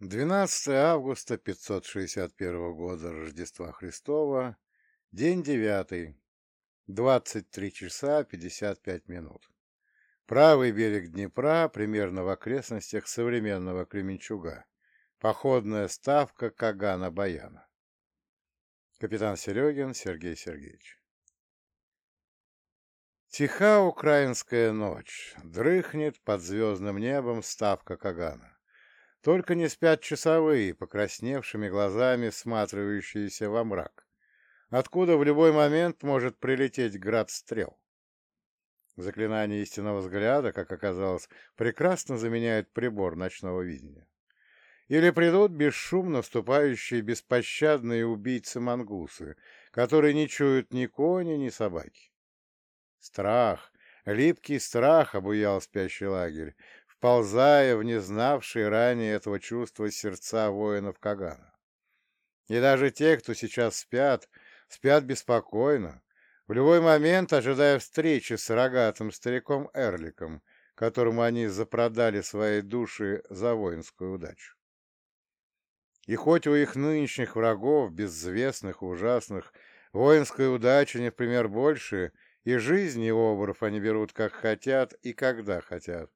12 августа 561 года Рождества Христова, день девятый, 23 часа 55 минут. Правый берег Днепра, примерно в окрестностях современного Кременчуга. Походная ставка Кагана-Баяна. Капитан Серегин Сергей Сергеевич. Тиха украинская ночь, дрыхнет под звездным небом ставка Кагана. Только не спят часовые, покрасневшими глазами сматривающиеся во мрак, откуда в любой момент может прилететь град стрел. Заклинание истинного взгляда, как оказалось, прекрасно заменяет прибор ночного видения. Или придут бесшумно вступающие беспощадные убийцы-мангусы, которые не чуют ни кони, ни собаки. Страх, липкий страх обуял спящий лагерь, вползая в незнавшие ранее этого чувства сердца воинов Кагана. И даже те, кто сейчас спят, спят беспокойно, в любой момент ожидая встречи с рогатым стариком Эрликом, которому они запродали свои души за воинскую удачу. И хоть у их нынешних врагов, безвестных и ужасных, воинской удачи не в пример больше, и жизни оборов они берут как хотят и когда хотят,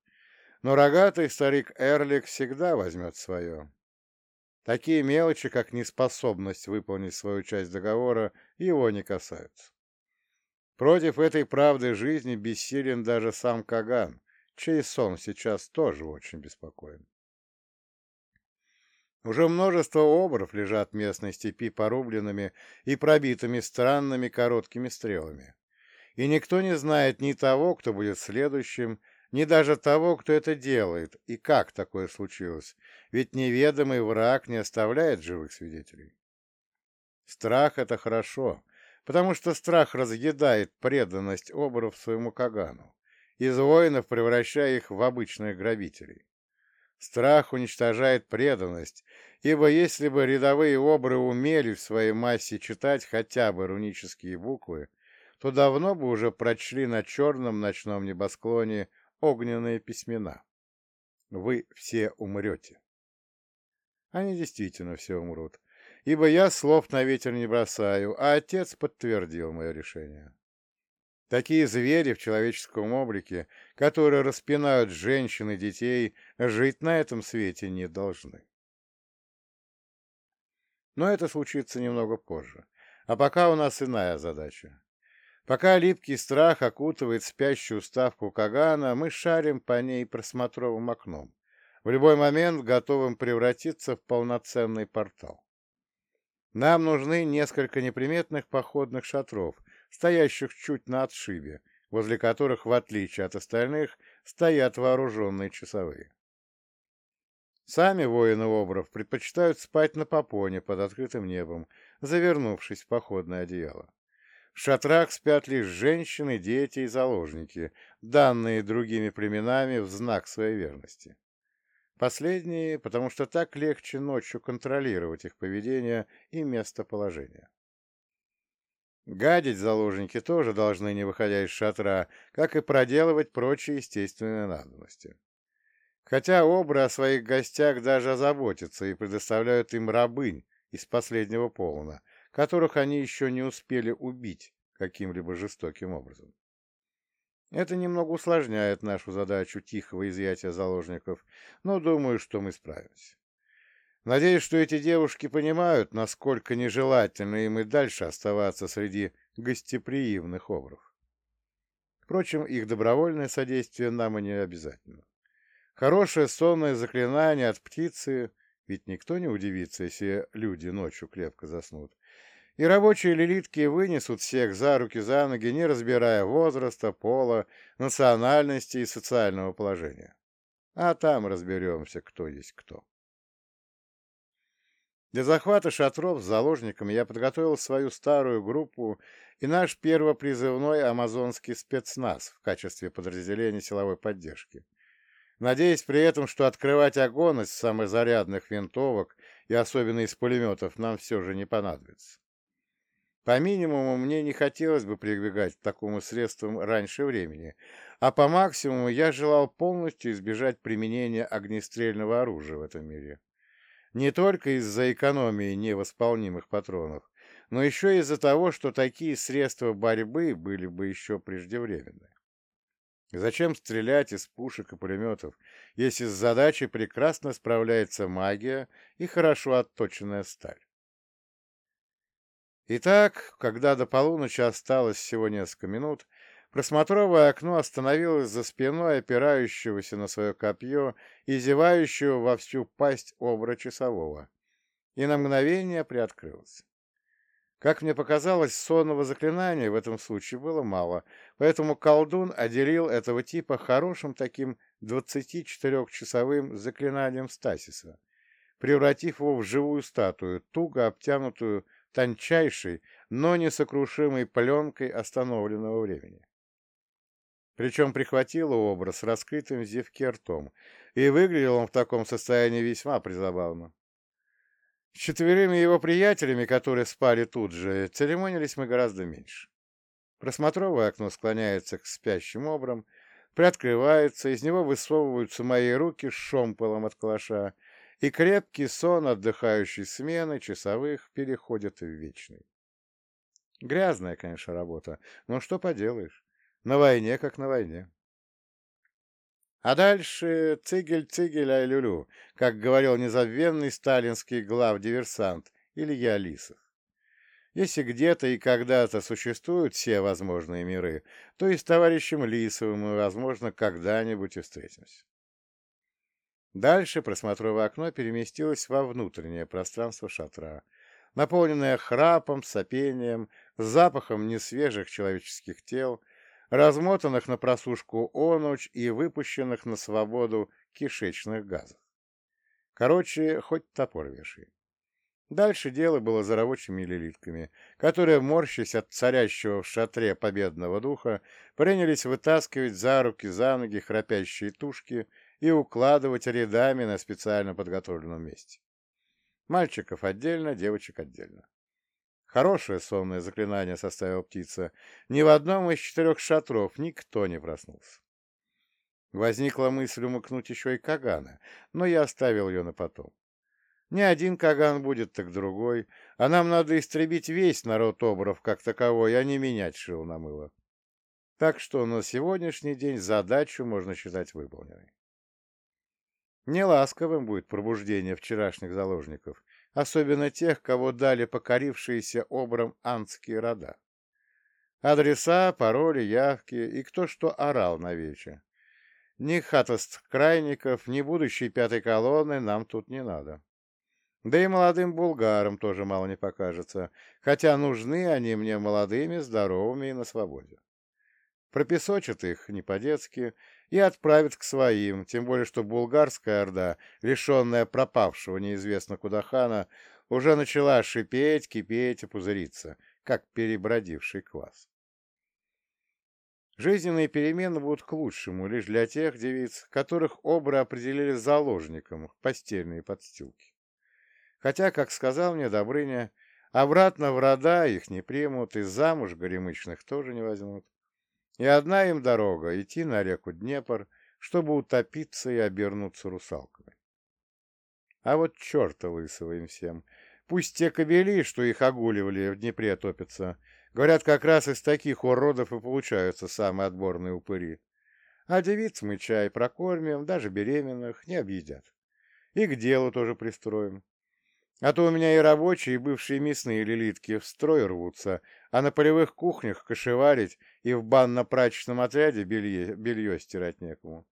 но рогатый старик Эрлик всегда возьмет свое. Такие мелочи, как неспособность выполнить свою часть договора, его не касаются. Против этой правды жизни бессилен даже сам Каган, чей сон сейчас тоже очень беспокоен. Уже множество обров лежат в местной степи порубленными и пробитыми странными короткими стрелами. И никто не знает ни того, кто будет следующим, ни даже того, кто это делает и как такое случилось, ведь неведомый враг не оставляет живых свидетелей. Страх — это хорошо, потому что страх разъедает преданность оборов своему Кагану, из воинов превращая их в обычных грабителей. Страх уничтожает преданность, ибо если бы рядовые обры умели в своей массе читать хотя бы рунические буквы, то давно бы уже прочли на черном ночном небосклоне огненные письмена. Вы все умрете. Они действительно все умрут, ибо я слов на ветер не бросаю, а отец подтвердил мое решение. Такие звери в человеческом облике, которые распинают женщин и детей, жить на этом свете не должны. Но это случится немного позже. А пока у нас иная задача. Пока липкий страх окутывает спящую ставку Кагана, мы шарим по ней просмотровым окном, в любой момент готовым превратиться в полноценный портал. Нам нужны несколько неприметных походных шатров, стоящих чуть на отшибе, возле которых, в отличие от остальных, стоят вооруженные часовые. Сами воины обров предпочитают спать на попоне под открытым небом, завернувшись в походное одеяло. В шатрах спят лишь женщины, дети и заложники, данные другими племенами в знак своей верности. Последние, потому что так легче ночью контролировать их поведение и местоположение. Гадить заложники тоже должны, не выходя из шатра, как и проделывать прочие естественные надобности. Хотя обры о своих гостях даже озаботятся и предоставляют им рабынь из последнего полона, которых они еще не успели убить каким-либо жестоким образом. Это немного усложняет нашу задачу тихого изъятия заложников, но думаю, что мы справимся. Надеюсь, что эти девушки понимают, насколько нежелательно им и дальше оставаться среди гостеприимных обров. Впрочем, их добровольное содействие нам и не обязательно. Хорошее сонное заклинание от птицы, ведь никто не удивится, если люди ночью крепко заснут, и рабочие лилитки вынесут всех за руки за ноги, не разбирая возраста, пола, национальности и социального положения. А там разберемся, кто есть кто. Для захвата шатров с заложниками я подготовил свою старую группу и наш первопризывной амазонский спецназ в качестве подразделения силовой поддержки. Надеясь при этом, что открывать огонь из самозарядных винтовок и особенно из пулеметов нам все же не понадобится. По минимуму мне не хотелось бы прибегать к такому средству раньше времени, а по максимуму я желал полностью избежать применения огнестрельного оружия в этом мире. Не только из-за экономии невосполнимых патронов, но еще из-за того, что такие средства борьбы были бы еще преждевременны. Зачем стрелять из пушек и пулеметов, если с задачей прекрасно справляется магия и хорошо отточенная сталь? Итак, когда до полуночи осталось всего несколько минут, просмотровое окно остановилось за спиной опирающегося на свое копье и зевающего во всю пасть обра часового, и на мгновение приоткрылось. Как мне показалось, сонного заклинания в этом случае было мало, поэтому колдун отделил этого типа хорошим таким 24-часовым заклинанием стасиса, превратив его в живую статую, туго обтянутую тончайшей, но несокрушимой пленкой остановленного времени. Причем прихватила образ раскрытым в зевке ртом, и выглядел он в таком состоянии весьма призабавно. С четверыми его приятелями, которые спали тут же, церемонились мы гораздо меньше. Просмотровое окно склоняется к спящим обрам, приоткрывается, из него высовываются мои руки с шомполом от калаша, и крепкий сон отдыхающей смены часовых переходит в вечный. Грязная, конечно, работа, но что поделаешь, на войне как на войне. А дальше цигель-цигель ай-люлю, как говорил незабвенный сталинский глав-диверсант Илья Лисов. Если где-то и когда-то существуют все возможные миры, то и с товарищем Лисовым мы, возможно, когда-нибудь и встретимся. Дальше просмотровое окно переместилось во внутреннее пространство шатра, наполненное храпом, сопением, запахом несвежих человеческих тел, размотанных на просушку о ночь и выпущенных на свободу кишечных газов. Короче, хоть топор вешай. Дальше дело было за рабочими лилитками, которые, морщась от царящего в шатре победного духа, принялись вытаскивать за руки, за ноги храпящие тушки и укладывать рядами на специально подготовленном месте. Мальчиков отдельно, девочек отдельно. Хорошее сонное заклинание составила птица. Ни в одном из четырех шатров никто не проснулся. Возникла мысль умыкнуть еще и Кагана, но я оставил ее на потом. Не один Каган будет, так другой, а нам надо истребить весь народ обров как таковой, а не менять шил на мыло. Так что на сегодняшний день задачу можно считать выполненной. Неласковым будет пробуждение вчерашних заложников, особенно тех, кого дали покорившиеся обрам антские рода. Адреса, пароли, явки и кто что орал на вече. Ни хатост крайников, ни будущей пятой колонны нам тут не надо. Да и молодым булгарам тоже мало не покажется, хотя нужны они мне молодыми, здоровыми и на свободе. Пропесочат их не по-детски и отправят к своим, тем более что булгарская орда, лишенная пропавшего неизвестно куда хана, уже начала шипеть, кипеть и пузыриться, как перебродивший квас. Жизненные перемены будут к лучшему лишь для тех девиц, которых обры определили заложником в постельные подстилки. Хотя, как сказал мне Добрыня, обратно в рода их не примут и замуж горемычных тоже не возьмут. И одна им дорога — идти на реку Днепр, чтобы утопиться и обернуться русалками. А вот черта лысого им всем. Пусть те кобели, что их огуливали, в Днепре топятся. Говорят, как раз из таких уродов и получаются самые отборные упыри. А девиц мы чай прокормим, даже беременных не объедят. И к делу тоже пристроим. А то у меня и рабочие, и бывшие мясные лилитки в строй рвутся, а на полевых кухнях кошеварить и в банно-прачечном отряде белье, белье стирать некому.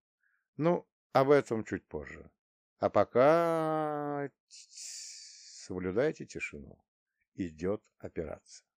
Ну, об этом чуть позже. А пока соблюдайте тишину. Идет операция.